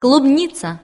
клубница.